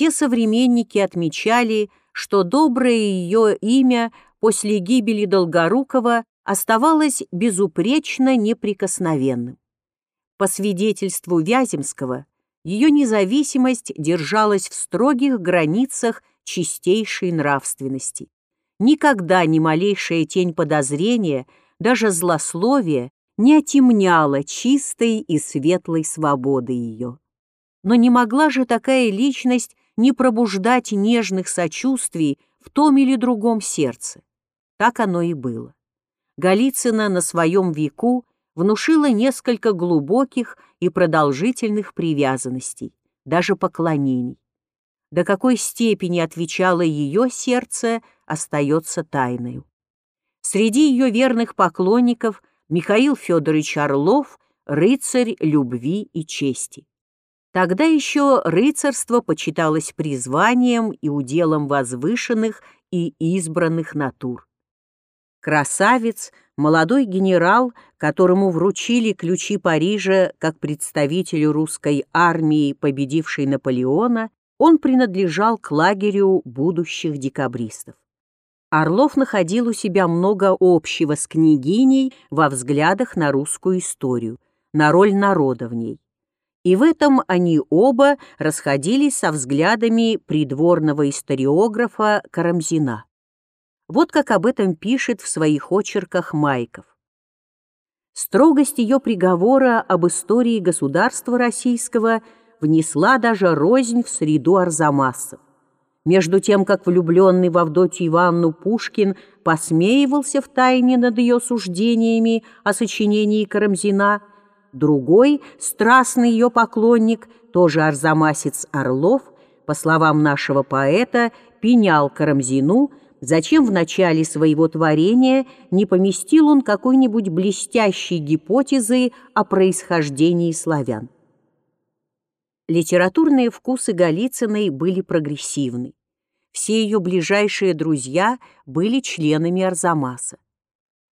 все современники отмечали, что доброе ее имя после гибели Долгорукова оставалось безупречно неприкосновенным. По свидетельству Вяземского, ее независимость держалась в строгих границах чистейшей нравственности. Никогда ни малейшая тень подозрения, даже злословия, не отемняла чистой и светлой свободы ее. Но не могла же такая личность не пробуждать нежных сочувствий в том или другом сердце. Так оно и было. Голицына на своем веку внушила несколько глубоких и продолжительных привязанностей, даже поклонений. До какой степени отвечало ее сердце, остается тайною. Среди ее верных поклонников Михаил Федорович Орлов, рыцарь любви и чести. Тогда еще рыцарство почиталось призванием и уделом возвышенных и избранных натур. Красавец, молодой генерал, которому вручили ключи Парижа как представителю русской армии, победившей Наполеона, он принадлежал к лагерю будущих декабристов. Орлов находил у себя много общего с княгиней во взглядах на русскую историю, на роль народа в ней. И в этом они оба расходились со взглядами придворного историографа Карамзина. Вот как об этом пишет в своих очерках Майков. Строгость ее приговора об истории государства российского внесла даже рознь в среду арзамасов. Между тем, как влюбленный в Авдотью Ивановну Пушкин посмеивался в тайне над ее суждениями о сочинении Карамзина, Другой, страстный ее поклонник, тоже арзамасец Орлов, по словам нашего поэта, пенял Карамзину, зачем в начале своего творения не поместил он какой-нибудь блестящей гипотезы о происхождении славян. Литературные вкусы Голицыной были прогрессивны. Все ее ближайшие друзья были членами Арзамаса.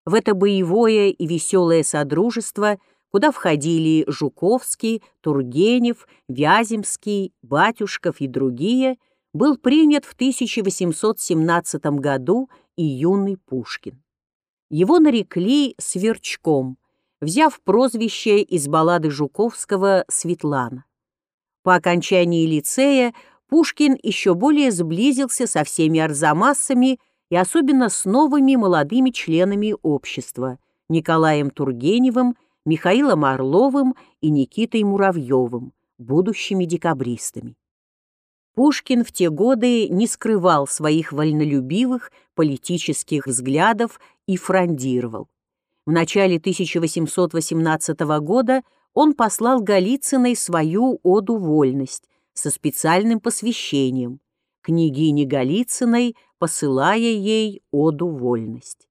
В это боевое и веселое содружество – куда входили Жуковский, Тургенев, Вяземский, Батюшков и другие, был принят в 1817 году и юный Пушкин. Его нарекли «Сверчком», взяв прозвище из баллады Жуковского «Светлана». По окончании лицея Пушкин еще более сблизился со всеми арзамасами и особенно с новыми молодыми членами общества Николаем Тургеневым Михаилом Орловым и Никитой Муравьевым, будущими декабристами. Пушкин в те годы не скрывал своих вольнолюбивых политических взглядов и фрондировал. В начале 1818 года он послал Голицыной свою «Оду вольность» со специальным посвящением, княгине Голицыной, посылая ей «Оду вольность».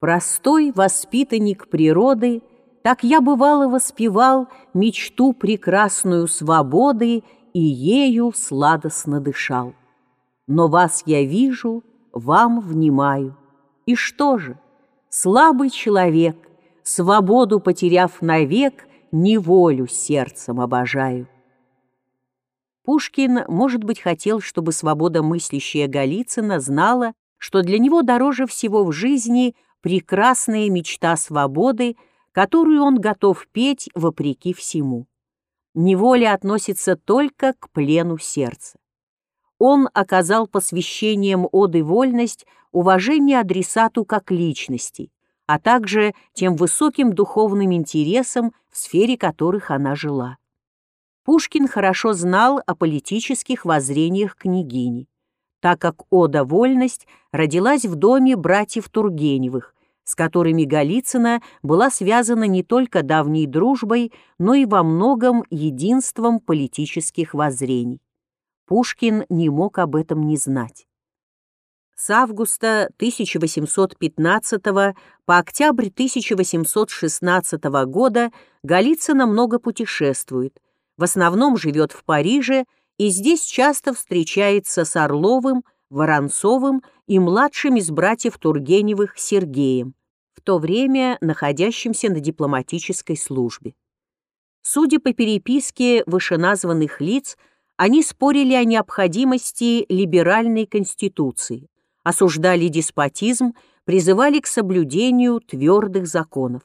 Простой воспитанник природы, так я бывало воспевал мечту прекрасную свободы и ею сладостно дышал. Но вас я вижу, вам внимаю. И что же? Слабый человек, свободу потеряв навек, неволю сердцем обожаю. Пушкин, может быть, хотел, чтобы свобода мыслящая Голицына знала, что для него дороже всего в жизни прекрасная мечта свободы, которую он готов петь вопреки всему. Неволя относится только к плену сердца. Он оказал посвящением оды «Вольность» уважение адресату как личности, а также тем высоким духовным интересам, в сфере которых она жила. Пушкин хорошо знал о политических воззрениях княгини так как Ода Вольность родилась в доме братьев Тургеневых, с которыми Голицына была связана не только давней дружбой, но и во многом единством политических воззрений. Пушкин не мог об этом не знать. С августа 1815 по октябрь 1816 года Голицына много путешествует, в основном живет в Париже и здесь часто встречается с Орловым, Воронцовым и младшим из братьев Тургеневых Сергеем, в то время находящимся на дипломатической службе. Судя по переписке вышеназванных лиц, они спорили о необходимости либеральной конституции, осуждали деспотизм, призывали к соблюдению твердых законов.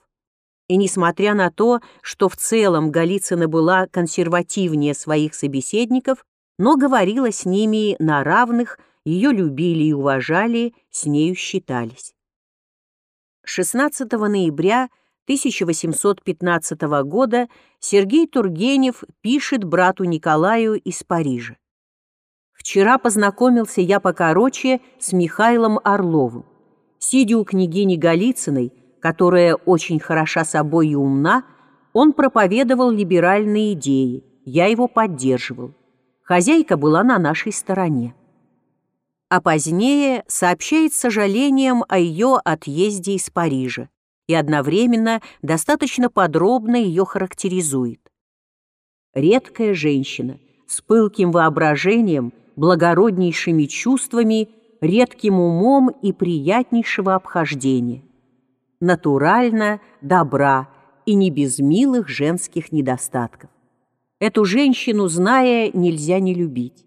И несмотря на то, что в целом Голицына была консервативнее своих собеседников, но говорила с ними на равных, ее любили и уважали, с нею считались. 16 ноября 1815 года Сергей Тургенев пишет брату Николаю из Парижа. «Вчера познакомился я покороче с Михаилом Орловым. Сидя у княгини Голицыной, которая очень хороша собой и умна, он проповедовал либеральные идеи, я его поддерживал. Хозяйка была на нашей стороне. А позднее сообщает сожалением о ее отъезде из Парижа и одновременно достаточно подробно ее характеризует. Редкая женщина с пылким воображением, благороднейшими чувствами, редким умом и приятнейшего обхождения. Натурально, добра и не без милых женских недостатков. Эту женщину, зная, нельзя не любить.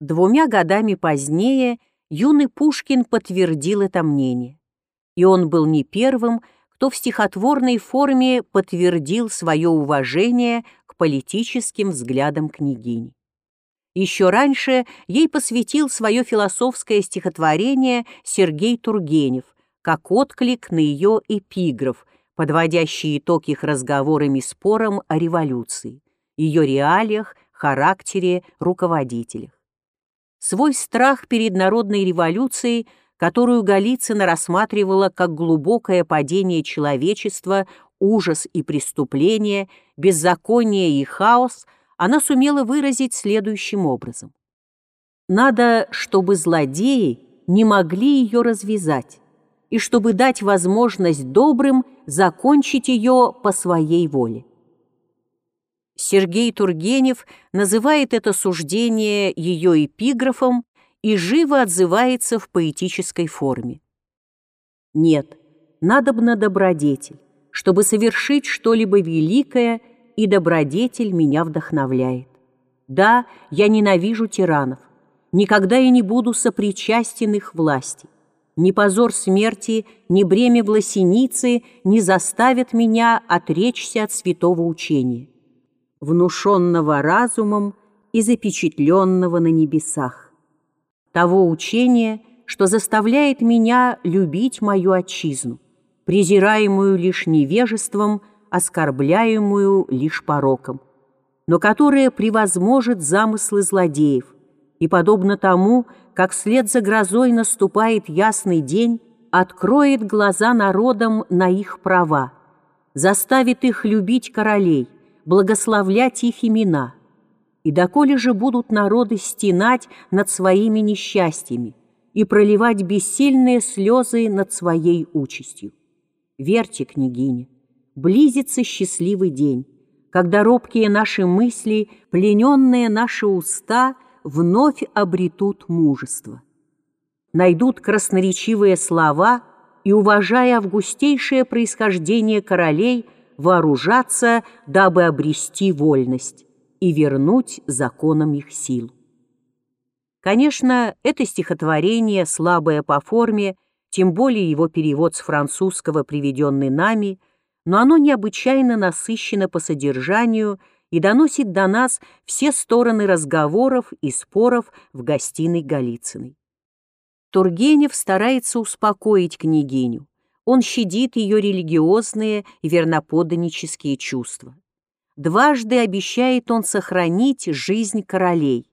Двумя годами позднее юный Пушкин подтвердил это мнение. И он был не первым, кто в стихотворной форме подтвердил свое уважение к политическим взглядам княгини. Еще раньше ей посвятил свое философское стихотворение Сергей Тургенев, как отклик на ее эпиграф, подводящий итог их разговорам и спорам о революции, ее реалиях, характере, руководителях. Свой страх перед народной революцией, которую Голицына рассматривала как глубокое падение человечества, ужас и преступление, беззаконие и хаос, она сумела выразить следующим образом. «Надо, чтобы злодеи не могли ее развязать, и чтобы дать возможность добрым закончить ее по своей воле. Сергей Тургенев называет это суждение ее эпиграфом и живо отзывается в поэтической форме. Нет, надобно добродетель, чтобы совершить что-либо великое, и добродетель меня вдохновляет. Да, я ненавижу тиранов, никогда я не буду сопричастен их власти. Ни позор смерти, ни бремя власеницы не заставят меня отречься от святого учения, внушенного разумом и запечатленного на небесах. Того учения, что заставляет меня любить мою отчизну, презираемую лишь невежеством, оскорбляемую лишь пороком, но которое превозможет замыслы злодеев, и, подобно тому, как вслед за грозой наступает ясный день, откроет глаза народам на их права, заставит их любить королей, благословлять их имена. И доколе же будут народы стенать над своими несчастьями и проливать бессильные слезы над своей участью. Верьте, княгиня, близится счастливый день, когда робкие наши мысли, плененные наши уста — вновь обретут мужество. Найдут красноречивые слова и, уважая августейшее происхождение королей, вооружаться, дабы обрести вольность и вернуть законам их силу. Конечно, это стихотворение, слабое по форме, тем более его перевод с французского, приведенный нами, но оно необычайно насыщено по содержанию – и доносит до нас все стороны разговоров и споров в гостиной Голицыной. Тургенев старается успокоить княгиню. Он щадит ее религиозные и верноподданнические чувства. Дважды обещает он сохранить жизнь королей,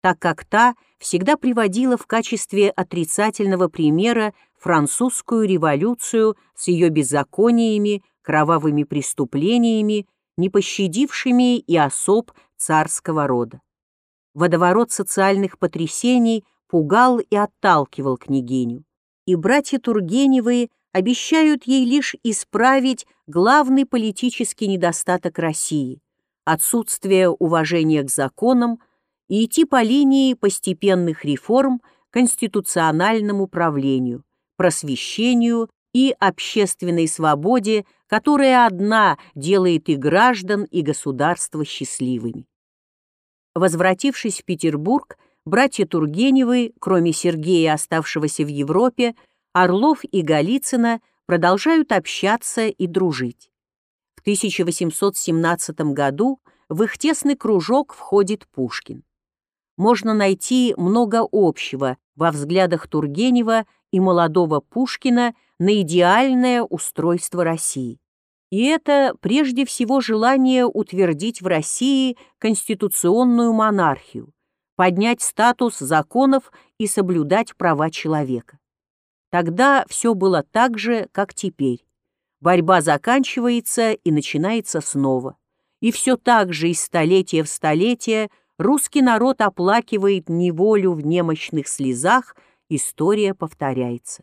так как та всегда приводила в качестве отрицательного примера французскую революцию с ее беззакониями, кровавыми преступлениями не пощадившими и особ царского рода. Водоворот социальных потрясений пугал и отталкивал княгиню, и братья Тургеневы обещают ей лишь исправить главный политический недостаток России – отсутствие уважения к законам и идти по линии постепенных реформ конституциональному правлению, просвещению и общественной свободе, которая одна делает и граждан, и государство счастливыми. Возвратившись в Петербург, братья Тургеневы, кроме Сергея, оставшегося в Европе, Орлов и Голицына продолжают общаться и дружить. В 1817 году в их тесный кружок входит Пушкин. Можно найти много общего во взглядах Тургенева и молодого Пушкина на идеальное устройство России. И это прежде всего желание утвердить в России конституционную монархию, поднять статус законов и соблюдать права человека. Тогда все было так же, как теперь. Борьба заканчивается и начинается снова. И все так же из столетия в столетие русский народ оплакивает неволю в немощных слезах, история повторяется.